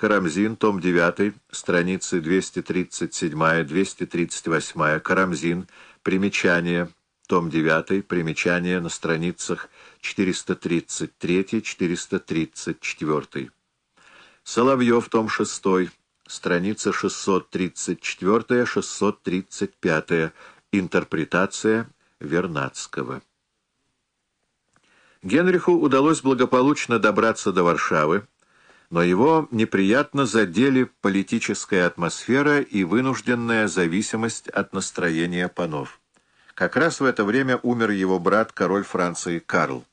Карамзин, том 9, страницы 237-238, Карамзин, примечание, том 9, примечание на страницах 433-434. Соловьев, том 6, страница 634-635, интерпретация Вернадского. Генриху удалось благополучно добраться до Варшавы, но его неприятно задели политическая атмосфера и вынужденная зависимость от настроения панов. Как раз в это время умер его брат, король Франции Карл.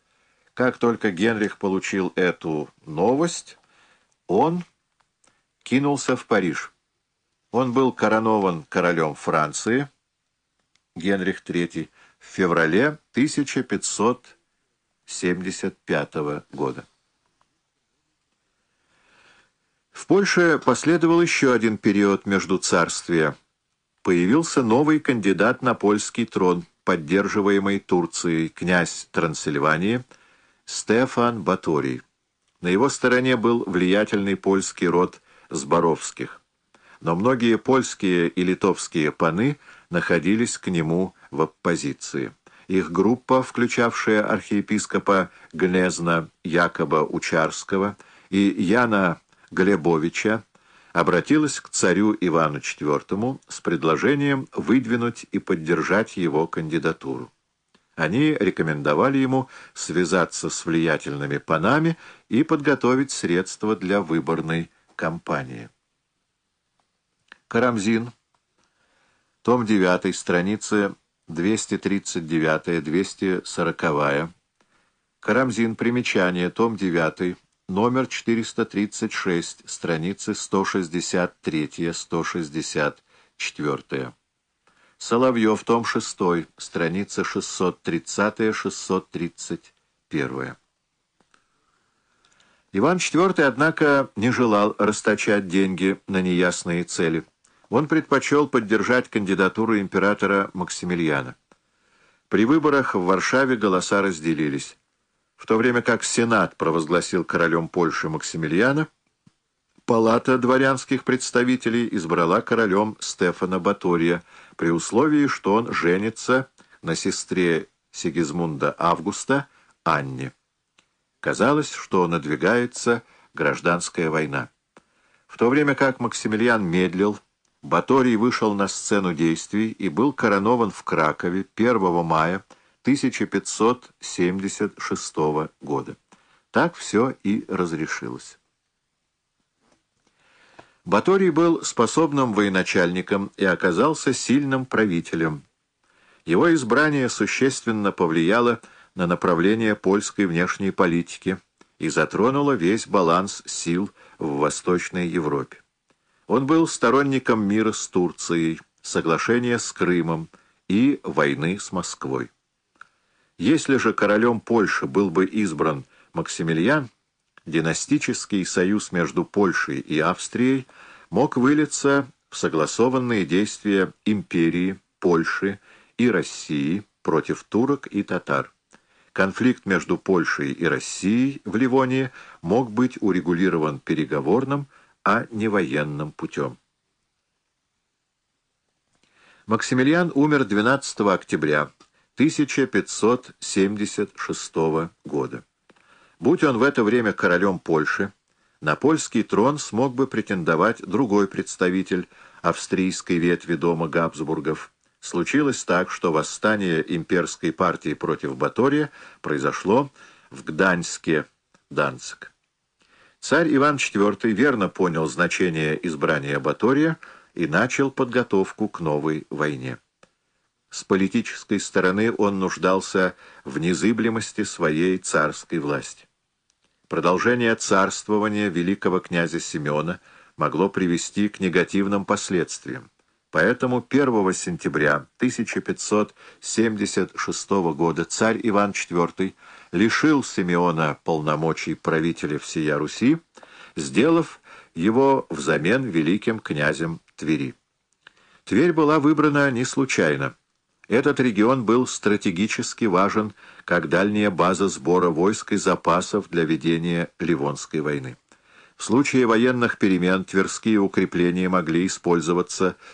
Как только Генрих получил эту новость, он кинулся в Париж. Он был коронован королем Франции, Генрих III, в феврале 1575 года. В Польше последовал еще один период между царствия. Появился новый кандидат на польский трон, поддерживаемый Турцией, князь Трансильвании Стефан Баторий. На его стороне был влиятельный польский род Зборовских. Но многие польские и литовские паны находились к нему в оппозиции. Их группа, включавшая архиепископа Гнезна Якоба Учарского и Яна Глебовича обратилась к царю Ивану IV с предложением выдвинуть и поддержать его кандидатуру. Они рекомендовали ему связаться с влиятельными панами и подготовить средства для выборной кампании. Карамзин, том 9, страницы 239-240. Карамзин, примечание, том 9, номер 436, страницы 163-164. Соловьев, том 6, страница 630-631. Иван IV, однако, не желал расточать деньги на неясные цели. Он предпочел поддержать кандидатуру императора Максимилиана. При выборах в Варшаве голоса разделились. В то время как Сенат провозгласил королем Польши Максимилиана, Палата дворянских представителей избрала королем Стефана Батория при условии, что он женится на сестре Сигизмунда Августа Анне. Казалось, что надвигается гражданская война. В то время как Максимилиан медлил, Баторий вышел на сцену действий и был коронован в Кракове 1 мая 1576 года. Так все и разрешилось. Баторий был способным военачальником и оказался сильным правителем. Его избрание существенно повлияло на направление польской внешней политики и затронуло весь баланс сил в Восточной Европе. Он был сторонником мира с Турцией, соглашения с Крымом и войны с Москвой. Если же королем Польши был бы избран Максимилиан, династический союз между Польшей и Австрией мог вылиться в согласованные действия империи, Польши и России против турок и татар. Конфликт между Польшей и Россией в Ливонии мог быть урегулирован переговорным, а не военным путем. Максимилиан умер 12 октября 1576 года. Будь он в это время королем Польши, на польский трон смог бы претендовать другой представитель австрийской ветви дома Габсбургов. Случилось так, что восстание имперской партии против Батория произошло в Гданьске, Данцик. Царь Иван IV верно понял значение избрания Батория и начал подготовку к новой войне. С политической стороны он нуждался в незыблемости своей царской власти. Продолжение царствования великого князя Семена могло привести к негативным последствиям. Поэтому 1 сентября 1576 года царь Иван IV лишил Симеона полномочий правителя всея Руси, сделав его взамен великим князем Твери. Тверь была выбрана не случайно. Этот регион был стратегически важен как дальняя база сбора войск и запасов для ведения Ливонской войны. В случае военных перемен Тверские укрепления могли использоваться